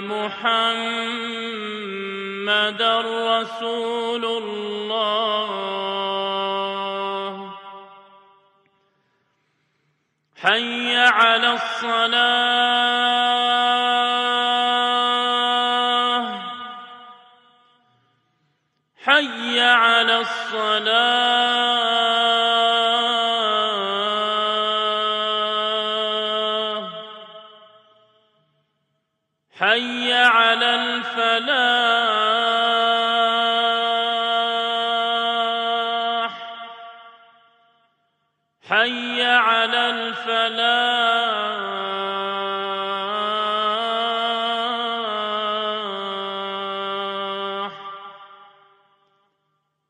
محمد رسول الله. حي على الصلاة. حي على الصلاة. حي على الفلاح. حي على الفلاح.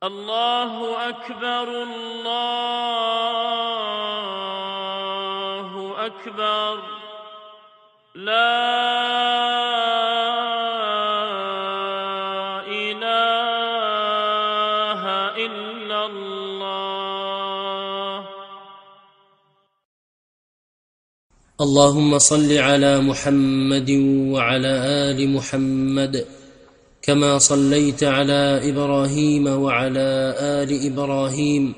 الله أكبر الله أكبر. لا إله إلا الله. اللهم صل على محمد وعلى آل محمد كما صليت على إبراهيم وعلى آل إبراهيم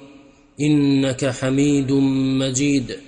إنك حميد مجيد.